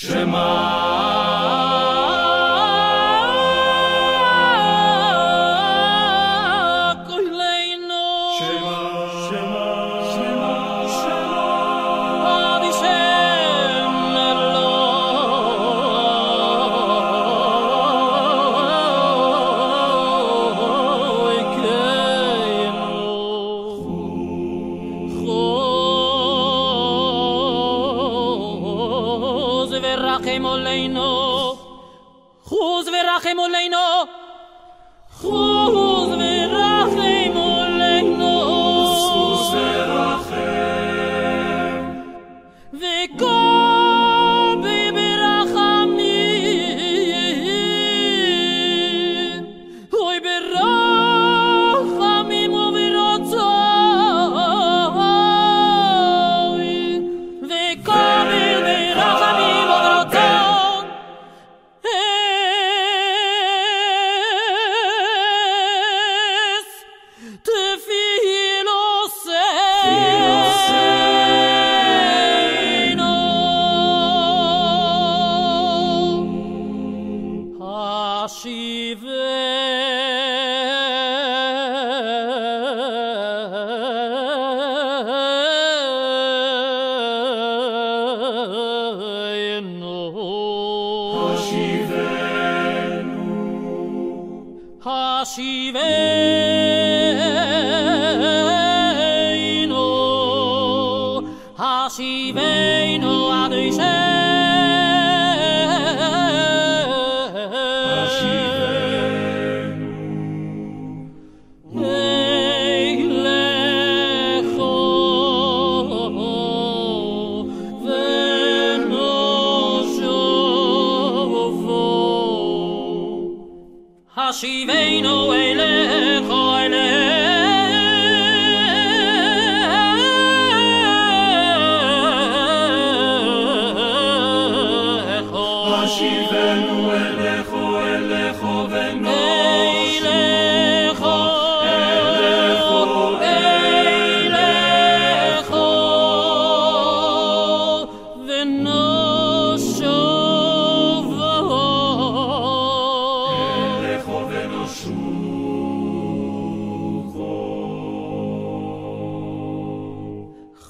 Shema. ורחם עלינו חוז ורחם עלינו te fier. she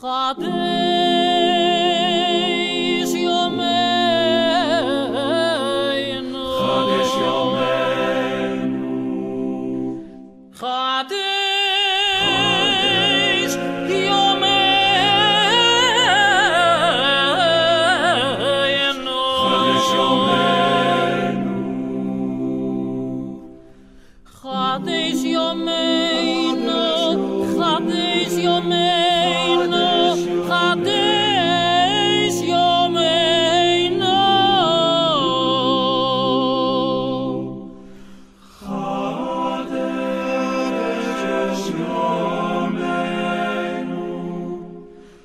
Rabbim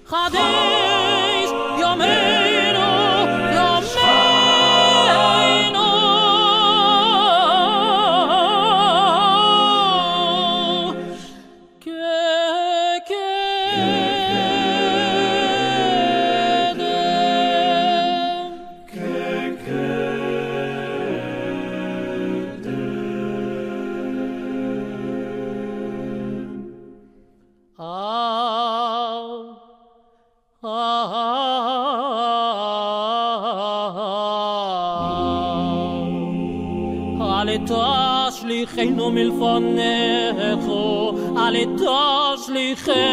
好的 אל תשליכנו מלפניך, אל תשליכנו,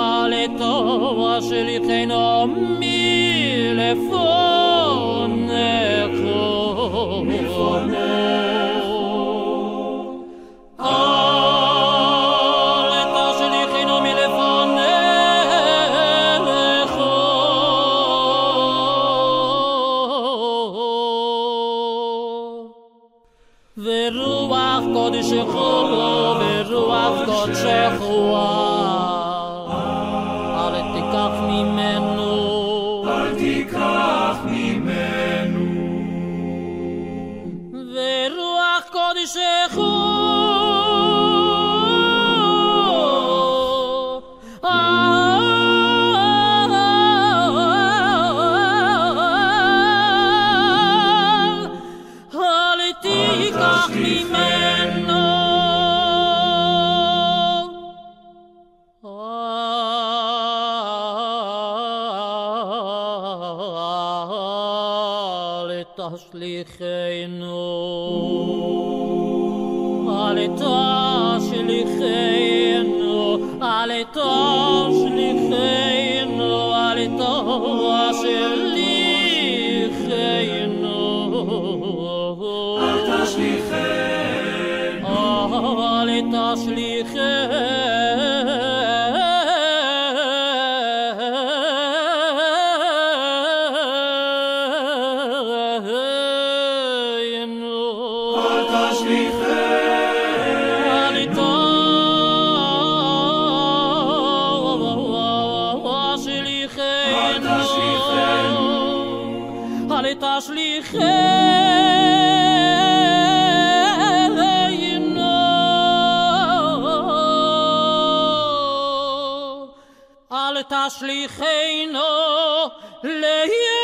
אל תשליכנו מלפניך. מלפניך. Oh, תשליכנו, אל תשליכנו, אל תשליכנו, אל תשליכנו. אל תשליכנו. ta shlich le